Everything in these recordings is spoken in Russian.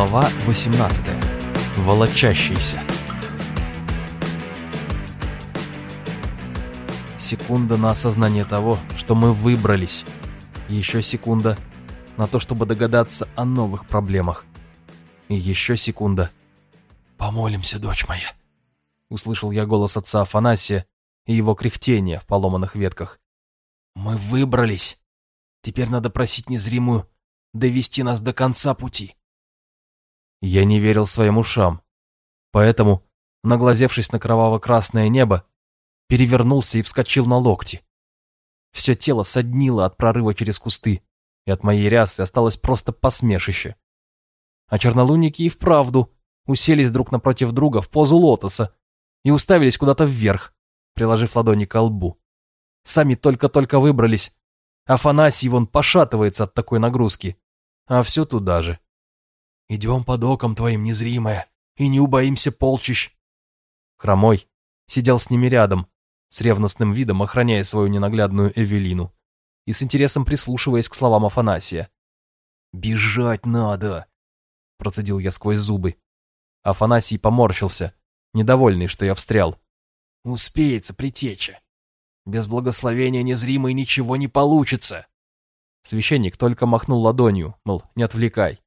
Глава 18. Волочащийся. Секунда на осознание того, что мы выбрались. Еще секунда на то, чтобы догадаться о новых проблемах. И еще секунда. «Помолимся, дочь моя!» Услышал я голос отца Афанасия и его кряхтение в поломанных ветках. «Мы выбрались! Теперь надо просить незримую довести нас до конца пути!» Я не верил своим ушам. Поэтому, наглазевшись на кроваво-красное небо, перевернулся и вскочил на локти. Все тело соднило от прорыва через кусты, и от моей рясы осталось просто посмешище. А чернолунники и вправду уселись друг напротив друга в позу лотоса и уставились куда-то вверх, приложив ладони к лбу. Сами только-только выбрались. Афанасий вон пошатывается от такой нагрузки, а все туда же. Идем под оком твоим, незримое, и не убоимся полчищ. Хромой сидел с ними рядом, с ревностным видом охраняя свою ненаглядную Эвелину и с интересом прислушиваясь к словам Афанасия. «Бежать надо!» – процедил я сквозь зубы. Афанасий поморщился, недовольный, что я встрял. «Успеется притеча. Без благословения незримой ничего не получится!» Священник только махнул ладонью, мол, не отвлекай.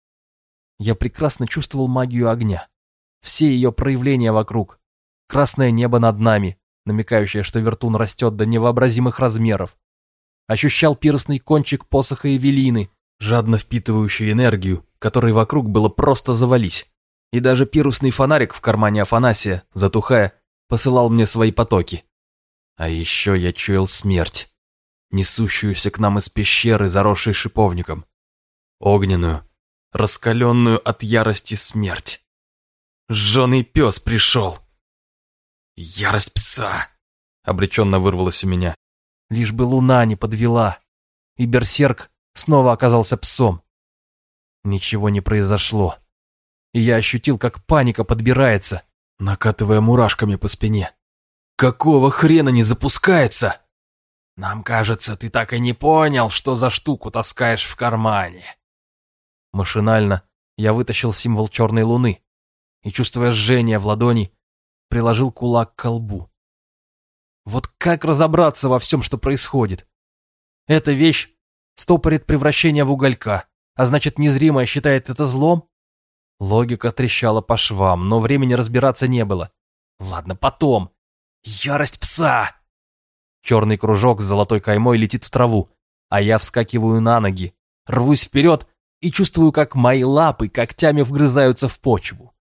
Я прекрасно чувствовал магию огня. Все ее проявления вокруг. Красное небо над нами, намекающее, что вертун растет до невообразимых размеров. Ощущал пирсный кончик посоха Эвелины, жадно впитывающий энергию, которой вокруг было просто завались. И даже пирусный фонарик в кармане Афанасия, затухая, посылал мне свои потоки. А еще я чуял смерть, несущуюся к нам из пещеры, заросшей шиповником. Огненную, раскаленную от ярости смерть. Жженый пес пришел. Ярость пса, обреченно вырвалась у меня. Лишь бы луна не подвела, и берсерк снова оказался псом. Ничего не произошло, и я ощутил, как паника подбирается, накатывая мурашками по спине. Какого хрена не запускается? Нам кажется, ты так и не понял, что за штуку таскаешь в кармане. Машинально я вытащил символ черной луны и, чувствуя жжение в ладони, приложил кулак к колбу. Вот как разобраться во всем, что происходит? Эта вещь стопорит превращение в уголька, а значит, незримое считает это злом? Логика трещала по швам, но времени разбираться не было. Ладно, потом. Ярость пса! Черный кружок с золотой каймой летит в траву, а я вскакиваю на ноги, рвусь вперед и чувствую, как мои лапы когтями вгрызаются в почву.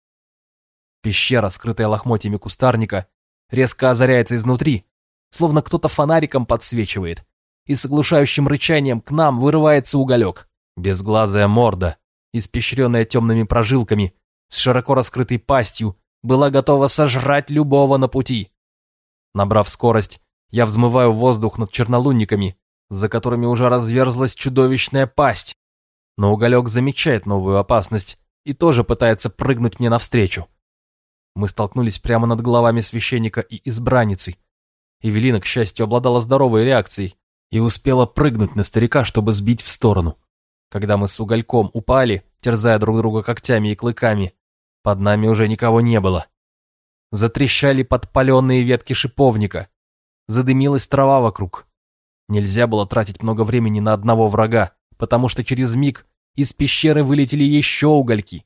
Пещера, скрытая лохмотьями кустарника, резко озаряется изнутри, словно кто-то фонариком подсвечивает, и с оглушающим рычанием к нам вырывается уголек. Безглазая морда, испещренная темными прожилками, с широко раскрытой пастью, была готова сожрать любого на пути. Набрав скорость, я взмываю воздух над чернолунниками, за которыми уже разверзлась чудовищная пасть, но уголек замечает новую опасность и тоже пытается прыгнуть мне навстречу. Мы столкнулись прямо над головами священника и избранницы. Эвелина, к счастью, обладала здоровой реакцией и успела прыгнуть на старика, чтобы сбить в сторону. Когда мы с угольком упали, терзая друг друга когтями и клыками, под нами уже никого не было. Затрещали подпаленные ветки шиповника, задымилась трава вокруг. Нельзя было тратить много времени на одного врага, потому что через миг из пещеры вылетели еще угольки.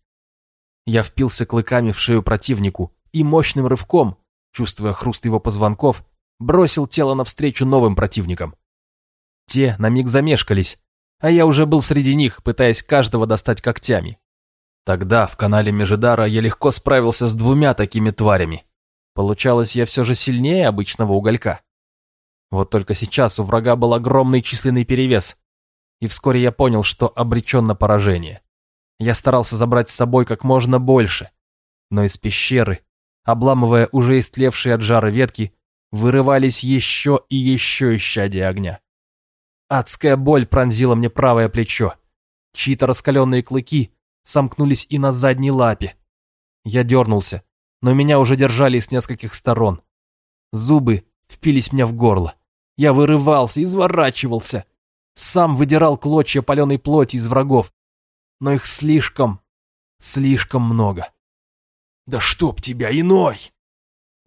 Я впился клыками в шею противнику и мощным рывком, чувствуя хруст его позвонков, бросил тело навстречу новым противникам. Те на миг замешкались, а я уже был среди них, пытаясь каждого достать когтями. Тогда в канале Межидара я легко справился с двумя такими тварями. Получалось, я все же сильнее обычного уголька. Вот только сейчас у врага был огромный численный перевес, и вскоре я понял, что обречен на поражение. Я старался забрать с собой как можно больше, но из пещеры, обламывая уже истлевшие от жара ветки, вырывались еще и еще исчадия огня. Адская боль пронзила мне правое плечо. Чьи-то раскаленные клыки сомкнулись и на задней лапе. Я дернулся, но меня уже держали с нескольких сторон. Зубы впились мне в горло. Я вырывался, изворачивался, сам выдирал клочья паленой плоти из врагов, но их слишком, Слишком много. Да чтоб тебя, иной!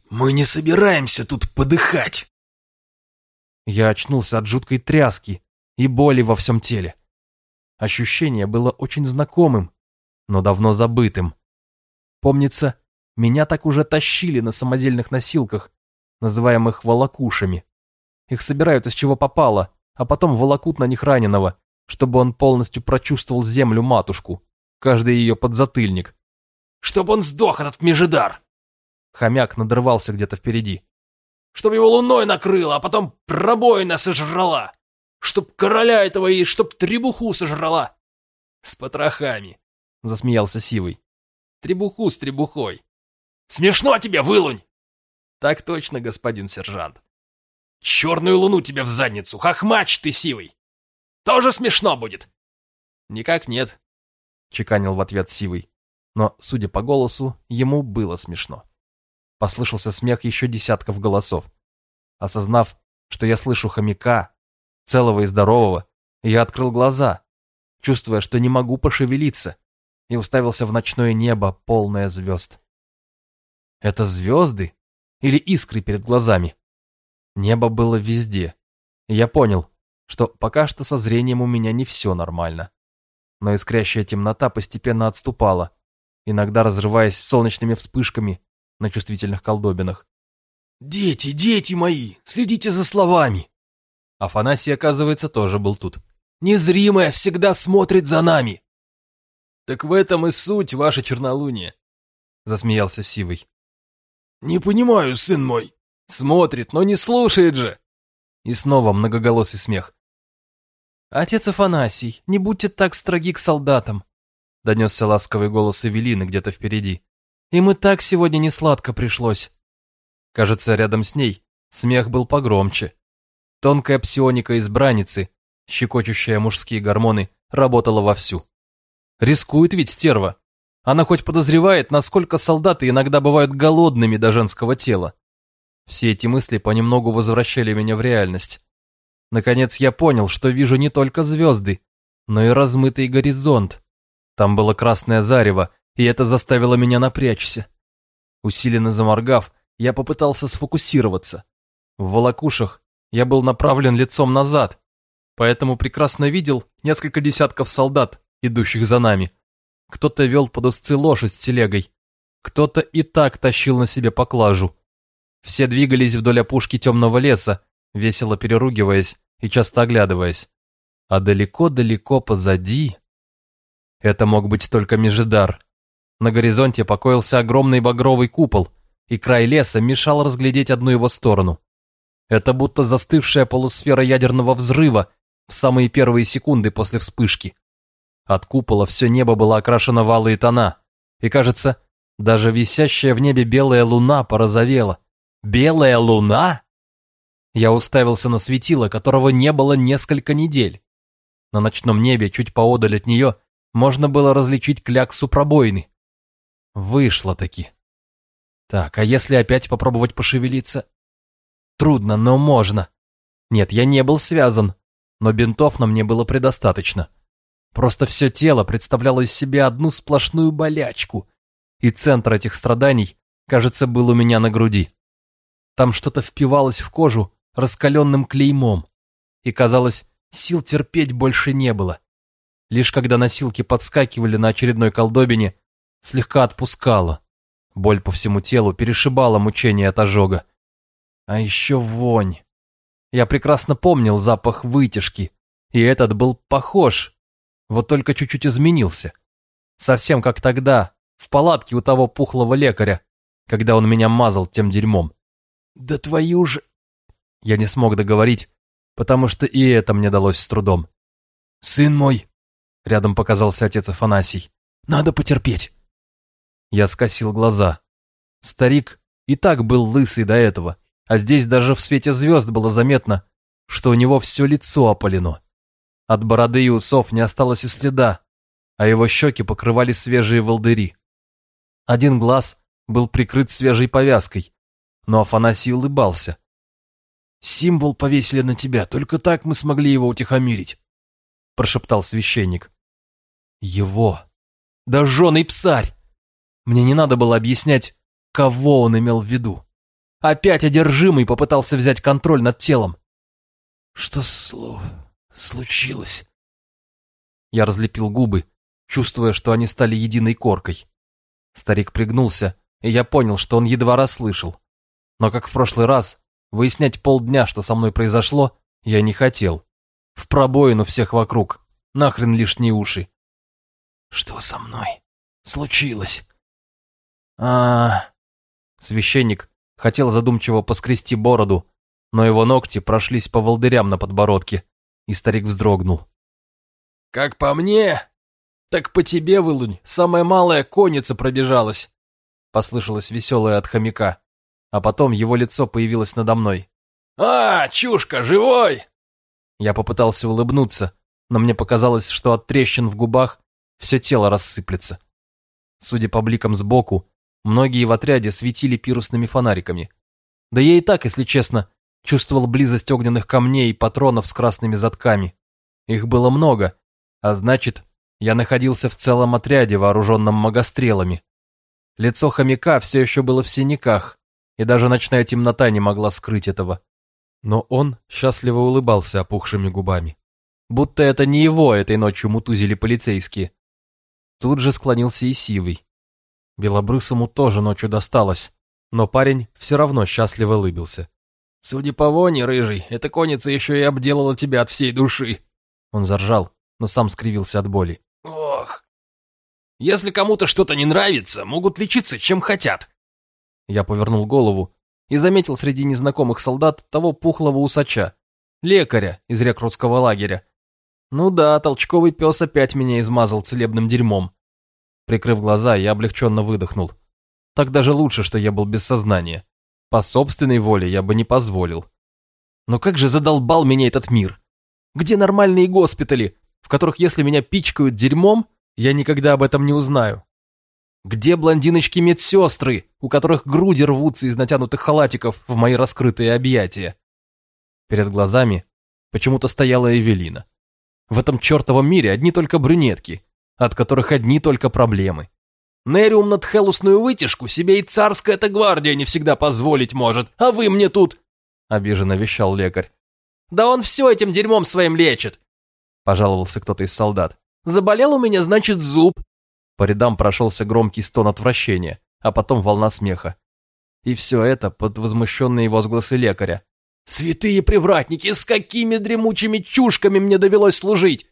Мы не собираемся тут подыхать. Я очнулся от жуткой тряски и боли во всем теле. Ощущение было очень знакомым, но давно забытым. Помнится, меня так уже тащили на самодельных носилках, называемых волокушами. Их собирают из чего попало, а потом волокут на них раненого, чтобы он полностью прочувствовал землю-матушку, каждый ее подзатыльник. «Чтоб он сдох, этот межидар!» Хомяк надрывался где-то впереди. «Чтоб его луной накрыло, а потом пробоина сожрала! Чтоб короля этого и чтоб требуху сожрала!» «С потрохами!» — засмеялся Сивый. «Требуху с требухой!» «Смешно тебе, вылунь!» «Так точно, господин сержант!» «Черную луну тебе в задницу, хохмач ты сивый!» «Тоже смешно будет!» «Никак нет», — чеканил в ответ Сивый. Но, судя по голосу, ему было смешно. Послышался смех еще десятков голосов. Осознав, что я слышу хомяка, целого и здорового, я открыл глаза, чувствуя, что не могу пошевелиться, и уставился в ночное небо, полное звезд. Это звезды или искры перед глазами? Небо было везде. И я понял, что пока что со зрением у меня не все нормально. Но искрящая темнота постепенно отступала, иногда разрываясь солнечными вспышками на чувствительных колдобинах. «Дети, дети мои, следите за словами!» Афанасий, оказывается, тоже был тут. «Незримое всегда смотрит за нами!» «Так в этом и суть, ваше чернолуние!» Засмеялся Сивый. «Не понимаю, сын мой!» Смотрит, но не слушает же. И снова многоголосый смех. «Отец Афанасий, не будьте так строги к солдатам», донесся ласковый голос Эвелины где-то впереди. «Им и так сегодня не сладко пришлось». Кажется, рядом с ней смех был погромче. Тонкая псионика избранницы, щекочущая мужские гормоны, работала вовсю. Рискует ведь стерва. Она хоть подозревает, насколько солдаты иногда бывают голодными до женского тела. Все эти мысли понемногу возвращали меня в реальность. Наконец я понял, что вижу не только звезды, но и размытый горизонт. Там было красное зарево, и это заставило меня напрячься. Усиленно заморгав, я попытался сфокусироваться. В волокушах я был направлен лицом назад, поэтому прекрасно видел несколько десятков солдат, идущих за нами. Кто-то вел под узцы лошадь с телегой, кто-то и так тащил на себе поклажу. Все двигались вдоль опушки темного леса, весело переругиваясь и часто оглядываясь. А далеко-далеко позади... Это мог быть только Межидар. На горизонте покоился огромный багровый купол, и край леса мешал разглядеть одну его сторону. Это будто застывшая полусфера ядерного взрыва в самые первые секунды после вспышки. От купола все небо было окрашено в алые тона, и, кажется, даже висящая в небе белая луна порозовела. Белая луна? Я уставился на светило, которого не было несколько недель. На ночном небе, чуть поодаль от нее, можно было различить кляксу пробоины. Вышло-таки. Так, а если опять попробовать пошевелиться? Трудно, но можно. Нет, я не был связан, но бинтов на мне было предостаточно. Просто все тело представляло из себя одну сплошную болячку, и центр этих страданий, кажется, был у меня на груди. Там что-то впивалось в кожу раскаленным клеймом, и, казалось, сил терпеть больше не было. Лишь когда носилки подскакивали на очередной колдобине, слегка отпускало. Боль по всему телу перешибала мучение от ожога. А еще вонь. Я прекрасно помнил запах вытяжки, и этот был похож, вот только чуть-чуть изменился. Совсем как тогда, в палатке у того пухлого лекаря, когда он меня мазал тем дерьмом. «Да твою же...» Я не смог договорить, потому что и это мне далось с трудом. «Сын мой!» Рядом показался отец Афанасий. «Надо потерпеть!» Я скосил глаза. Старик и так был лысый до этого, а здесь даже в свете звезд было заметно, что у него все лицо опалено. От бороды и усов не осталось и следа, а его щеки покрывали свежие волдыри. Один глаз был прикрыт свежей повязкой, но Афанасий улыбался. «Символ повесили на тебя, только так мы смогли его утихомирить», прошептал священник. «Его! Да жженый псарь! Мне не надо было объяснять, кого он имел в виду. Опять одержимый попытался взять контроль над телом. Что слово случилось? Я разлепил губы, чувствуя, что они стали единой коркой. Старик пригнулся, и я понял, что он едва расслышал. Но, как в прошлый раз, выяснять полдня, что со мной произошло, я не хотел. В пробоину всех вокруг. Нахрен лишние уши. Что со мной случилось? а Священник хотел задумчиво поскрести бороду, но его ногти прошлись по волдырям на подбородке, и старик вздрогнул. «Как по мне, так по тебе, вылунь, самая малая конница пробежалась», послышалось веселое от хомяка, а потом его лицо появилось надо мной. «А, чушка, живой!» Я попытался улыбнуться, но мне показалось, что от трещин в губах все тело рассыплется. Судя по бликам сбоку, многие в отряде светили пирусными фонариками. Да я и так, если честно, чувствовал близость огненных камней и патронов с красными затками. Их было много, а значит, я находился в целом отряде, вооруженном магострелами. Лицо хомяка все еще было в синяках, и даже ночная темнота не могла скрыть этого. Но он счастливо улыбался опухшими губами. Будто это не его этой ночью мутузили полицейские. Тут же склонился и Сивый. Белобрысому тоже ночью досталось, но парень все равно счастливо улыбился. «Судя по воне, рыжий, эта конница еще и обделала тебя от всей души!» Он заржал, но сам скривился от боли. «Ох! Если кому-то что-то не нравится, могут лечиться чем хотят!» Я повернул голову и заметил среди незнакомых солдат того пухлого усача, лекаря из рекрутского лагеря. Ну да, толчковый пес опять меня измазал целебным дерьмом. Прикрыв глаза, я облегченно выдохнул. Так даже лучше, что я был без сознания. По собственной воле я бы не позволил. Но как же задолбал меня этот мир? Где нормальные госпитали, в которых если меня пичкают дерьмом, я никогда об этом не узнаю? Где блондиночки-медсестры, у которых груди рвутся из натянутых халатиков в мои раскрытые объятия? Перед глазами почему-то стояла Эвелина. В этом чертовом мире одни только брюнетки, от которых одни только проблемы. Нериум над хелусную вытяжку себе и царская-то гвардия не всегда позволить может, а вы мне тут...» — обиженно вещал лекарь. «Да он все этим дерьмом своим лечит!» — пожаловался кто-то из солдат. «Заболел у меня, значит, зуб, по рядам прошелся громкий стон отвращения, а потом волна смеха. И все это под возмущенные возгласы лекаря. «Святые привратники, с какими дремучими чушками мне довелось служить!»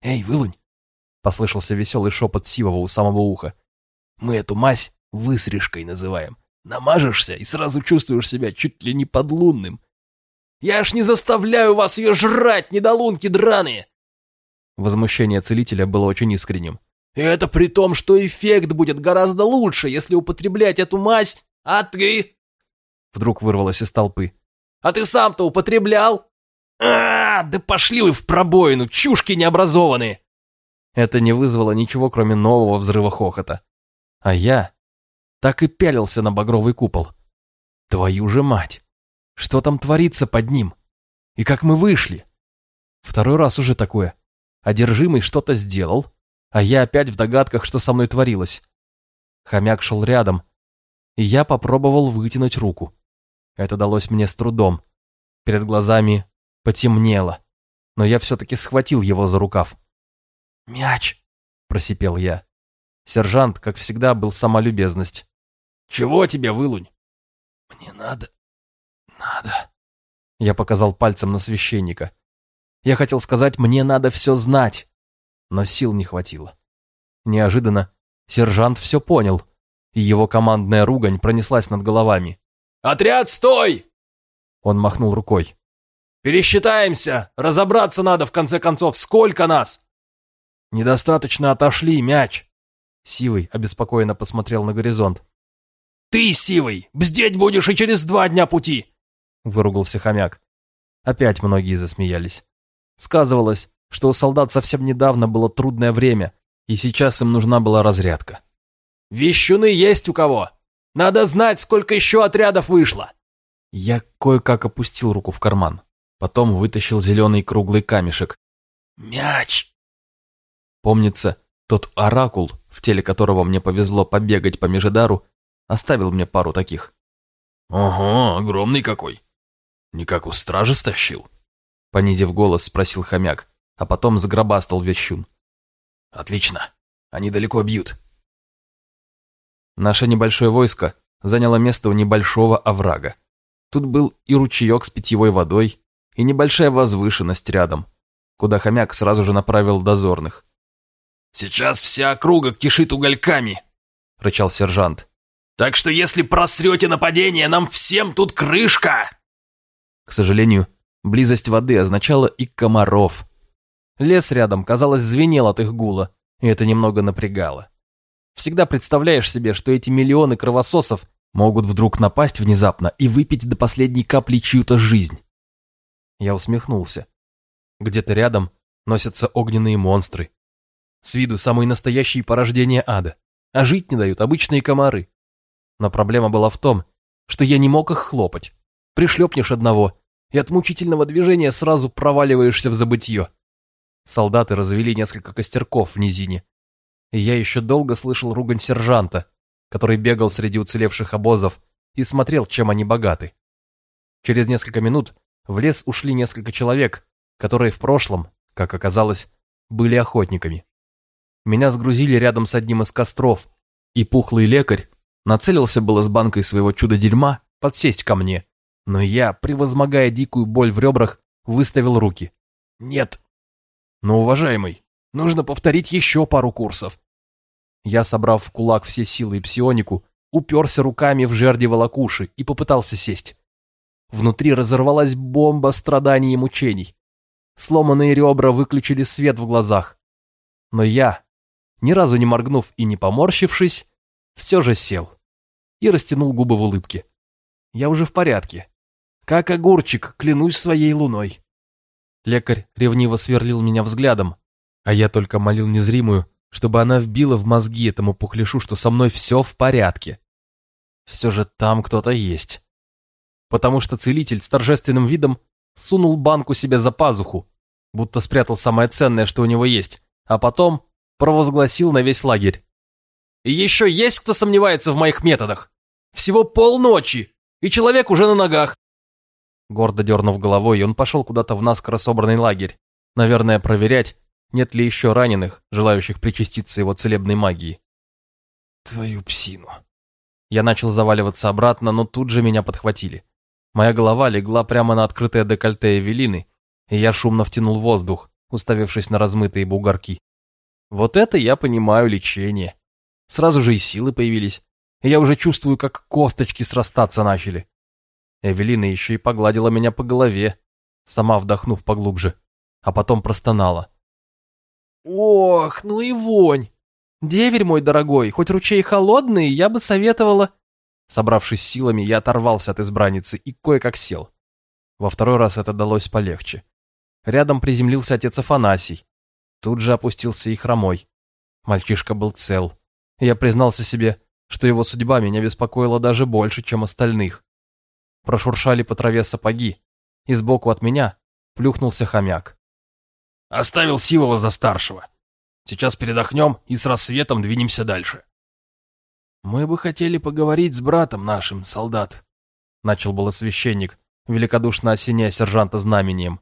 «Эй, вылунь!» — послышался веселый шепот Сивова у самого уха. «Мы эту мазь высрежкой называем. Намажешься и сразу чувствуешь себя чуть ли не подлунным. Я ж не заставляю вас ее жрать, недолунки драные!» Возмущение целителя было очень искренним. И это при том, что эффект будет гораздо лучше, если употреблять эту мазь, а ты...» Вдруг вырвалось из толпы. «А ты сам-то употреблял?» а, да пошли вы в пробоину, чушки необразованные!» Это не вызвало ничего, кроме нового взрыва хохота. А я так и пялился на багровый купол. Твою же мать! Что там творится под ним? И как мы вышли? Второй раз уже такое. Одержимый что-то сделал, а я опять в догадках, что со мной творилось. Хомяк шел рядом, и я попробовал вытянуть руку. Это далось мне с трудом. Перед глазами потемнело, но я все-таки схватил его за рукав. «Мяч!» – просипел я. Сержант, как всегда, был сама любезность. «Чего тебе, вылунь?» «Мне надо... надо...» Я показал пальцем на священника. Я хотел сказать, мне надо все знать но сил не хватило. Неожиданно сержант все понял, и его командная ругань пронеслась над головами. «Отряд, стой!» Он махнул рукой. «Пересчитаемся! Разобраться надо, в конце концов, сколько нас!» «Недостаточно отошли, мяч!» Сивый обеспокоенно посмотрел на горизонт. «Ты, Сивый, бздеть будешь и через два дня пути!» Выругался хомяк. Опять многие засмеялись. Сказывалось, что у солдат совсем недавно было трудное время, и сейчас им нужна была разрядка. «Вещуны есть у кого? Надо знать, сколько еще отрядов вышло!» Я кое-как опустил руку в карман, потом вытащил зеленый круглый камешек. «Мяч!» Помнится, Тот оракул, в теле которого мне повезло побегать по Межедару, оставил мне пару таких. «Ого, огромный какой! Не как у стражи стащил?» Понизив голос, спросил хомяк, а потом загробастал вещун. «Отлично, они далеко бьют». Наше небольшое войско заняло место у небольшого оврага. Тут был и ручеек с питьевой водой, и небольшая возвышенность рядом, куда хомяк сразу же направил дозорных. «Сейчас вся округа кишит угольками», — рычал сержант. «Так что если просрете нападение, нам всем тут крышка!» К сожалению, близость воды означала и комаров. Лес рядом, казалось, звенел от их гула, и это немного напрягало. Всегда представляешь себе, что эти миллионы кровососов могут вдруг напасть внезапно и выпить до последней капли чью-то жизнь. Я усмехнулся. Где-то рядом носятся огненные монстры. С виду самые настоящие порождения ада, а жить не дают обычные комары. Но проблема была в том, что я не мог их хлопать. Пришлепнешь одного, и от мучительного движения сразу проваливаешься в забытье. Солдаты развели несколько костерков в низине. И я еще долго слышал ругань сержанта, который бегал среди уцелевших обозов и смотрел, чем они богаты. Через несколько минут в лес ушли несколько человек, которые в прошлом, как оказалось, были охотниками. Меня сгрузили рядом с одним из костров, и пухлый лекарь нацелился было с банкой своего чуда-дерьма подсесть ко мне, но я, превозмогая дикую боль в ребрах, выставил руки. «Нет, «Но, уважаемый, нужно повторить еще пару курсов». Я, собрав в кулак все силы и псионику, уперся руками в жерди волокуши и попытался сесть. Внутри разорвалась бомба страданий и мучений. Сломанные ребра выключили свет в глазах. Но я, ни разу не моргнув и не поморщившись, все же сел и растянул губы в улыбке. Я уже в порядке. Как огурчик, клянусь своей луной. Лекарь ревниво сверлил меня взглядом, а я только молил незримую, чтобы она вбила в мозги этому пухляшу, что со мной все в порядке. Все же там кто-то есть. Потому что целитель с торжественным видом сунул банку себе за пазуху, будто спрятал самое ценное, что у него есть, а потом провозгласил на весь лагерь. «И еще есть кто сомневается в моих методах? Всего полночи, и человек уже на ногах. Гордо дернув головой, он пошел куда-то в наскоро собранный лагерь. Наверное, проверять, нет ли еще раненых, желающих причаститься его целебной магии. Твою псину. Я начал заваливаться обратно, но тут же меня подхватили. Моя голова легла прямо на открытое декольте Эвелины, и я шумно втянул воздух, уставившись на размытые бугорки. Вот это я понимаю лечение. Сразу же и силы появились, и я уже чувствую, как косточки срастаться начали. Эвелина еще и погладила меня по голове, сама вдохнув поглубже, а потом простонала. «Ох, ну и вонь! Деверь мой дорогой, хоть ручей холодный, я бы советовала...» Собравшись силами, я оторвался от избранницы и кое-как сел. Во второй раз это далось полегче. Рядом приземлился отец Афанасий. Тут же опустился и хромой. Мальчишка был цел. Я признался себе, что его судьба меня беспокоила даже больше, чем остальных. Прошуршали по траве сапоги, и сбоку от меня плюхнулся хомяк. «Оставил Сивова за старшего. Сейчас передохнем и с рассветом двинемся дальше». «Мы бы хотели поговорить с братом нашим, солдат», — начал было священник, великодушно осеняя сержанта знамением.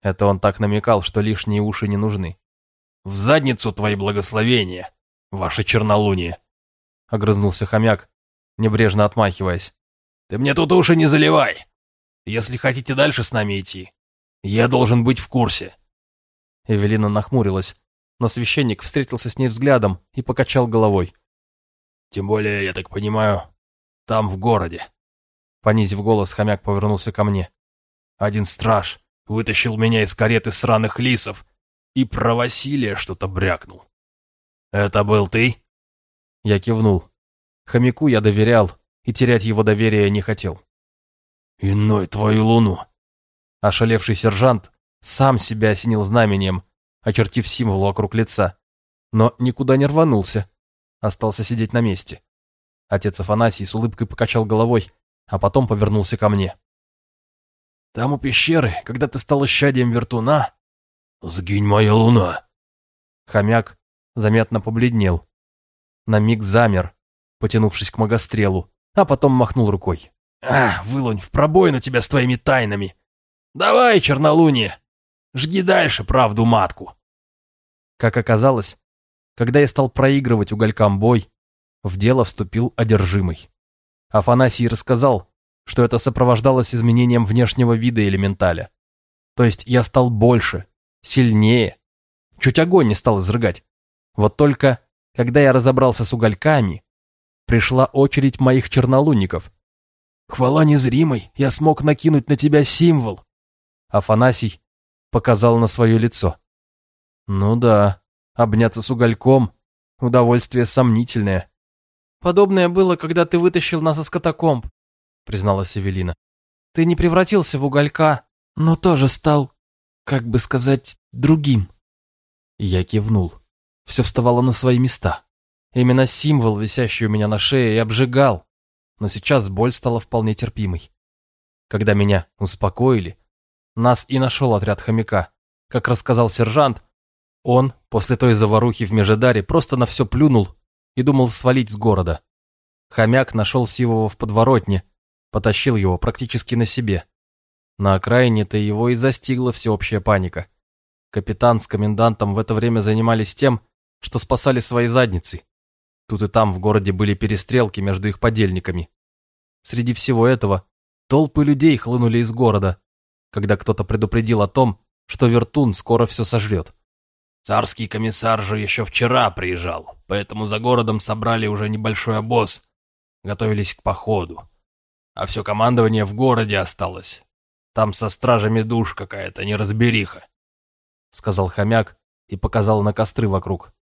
Это он так намекал, что лишние уши не нужны. «В задницу твои благословения, ваше чернолуние!» — огрызнулся хомяк, небрежно отмахиваясь. Ты мне тут уши не заливай. Если хотите дальше с нами идти, я должен быть в курсе. Эвелина нахмурилась, но священник встретился с ней взглядом и покачал головой. Тем более, я так понимаю, там, в городе. Понизив голос, хомяк повернулся ко мне. Один страж вытащил меня из кареты сраных лисов и про Василия что-то брякнул. Это был ты? Я кивнул. Хомяку я доверял, и терять его доверие не хотел. «Иной твою луну!» Ошалевший сержант сам себя осенил знамением, очертив символ вокруг лица, но никуда не рванулся, остался сидеть на месте. Отец Афанасий с улыбкой покачал головой, а потом повернулся ко мне. «Там у пещеры, когда ты стал исчадием вертуна...» «Сгинь моя луна!» Хомяк заметно побледнел. На миг замер, потянувшись к магострелу, а потом махнул рукой. «А, вылунь в пробоину тебя с твоими тайнами! Давай, чернолуние, жги дальше правду матку!» Как оказалось, когда я стал проигрывать уголькам бой, в дело вступил одержимый. Афанасий рассказал, что это сопровождалось изменением внешнего вида элементаля. То есть я стал больше, сильнее, чуть огонь не стал изрыгать. Вот только, когда я разобрался с угольками, пришла очередь моих чернолунников. «Хвала незримой, я смог накинуть на тебя символ!» Афанасий показал на свое лицо. «Ну да, обняться с угольком — удовольствие сомнительное». «Подобное было, когда ты вытащил нас из катакомб», — призналась Эвелина. «Ты не превратился в уголька, но тоже стал, как бы сказать, другим». Я кивнул. Все вставало на свои места. Именно символ, висящий у меня на шее, и обжигал, но сейчас боль стала вполне терпимой. Когда меня успокоили, нас и нашел отряд хомяка. Как рассказал сержант, он, после той заварухи в Межедаре, просто на все плюнул и думал свалить с города. Хомяк нашел Сивова в подворотне, потащил его практически на себе. На окраине-то его и застигла всеобщая паника. Капитан с комендантом в это время занимались тем, что спасали свои задницы. Тут и там в городе были перестрелки между их подельниками. Среди всего этого толпы людей хлынули из города, когда кто-то предупредил о том, что Вертун скоро все сожрет. Царский комиссар же еще вчера приезжал, поэтому за городом собрали уже небольшой обоз, готовились к походу. А все командование в городе осталось. Там со стражами душ какая-то неразбериха, — сказал хомяк и показал на костры вокруг.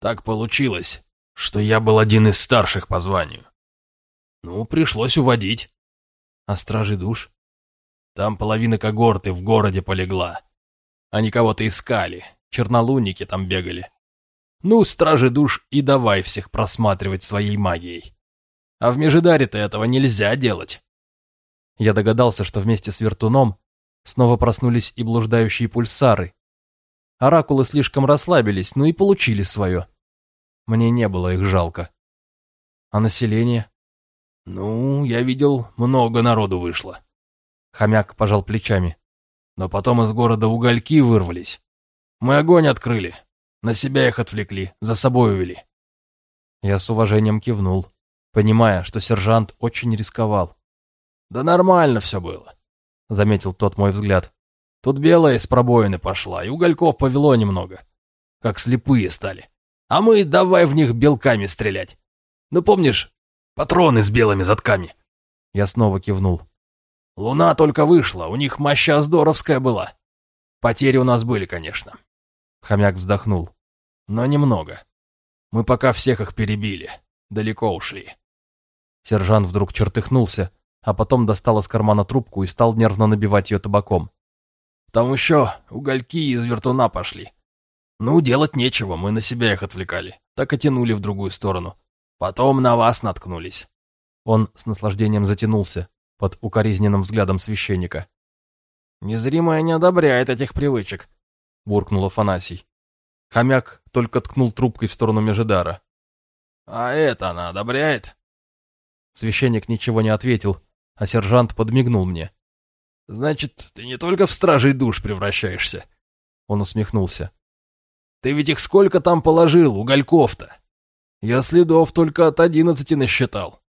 Так получилось, что я был один из старших по званию. Ну, пришлось уводить. А стражи душ? Там половина когорты в городе полегла. Они кого-то искали, чернолунники там бегали. Ну, стражи душ и давай всех просматривать своей магией. А в Межидаре-то этого нельзя делать. Я догадался, что вместе с вертуном снова проснулись и блуждающие пульсары. Оракулы слишком расслабились, ну и получили свое. Мне не было их жалко. А население? Ну, я видел, много народу вышло. Хомяк пожал плечами. Но потом из города угольки вырвались. Мы огонь открыли. На себя их отвлекли, за собой увели. Я с уважением кивнул, понимая, что сержант очень рисковал. «Да нормально все было», — заметил тот мой взгляд. «Тут белая из пробоины пошла, и угольков повело немного. Как слепые стали. А мы давай в них белками стрелять. Ну помнишь, патроны с белыми затками?» Я снова кивнул. «Луна только вышла, у них моща здоровская была. Потери у нас были, конечно». Хомяк вздохнул. «Но немного. Мы пока всех их перебили, далеко ушли». Сержант вдруг чертыхнулся, а потом достал из кармана трубку и стал нервно набивать ее табаком. «Там еще угольки из вертуна пошли. Ну, делать нечего, мы на себя их отвлекали. Так и тянули в другую сторону. Потом на вас наткнулись». Он с наслаждением затянулся под укоризненным взглядом священника. «Незримая не одобряет этих привычек», — буркнул Афанасий. Хомяк только ткнул трубкой в сторону Межидара. «А это она одобряет?» Священник ничего не ответил, а сержант подмигнул мне. «Значит, ты не только в стражей душ превращаешься?» Он усмехнулся. «Ты ведь их сколько там положил, угольков-то? Я следов только от одиннадцати насчитал».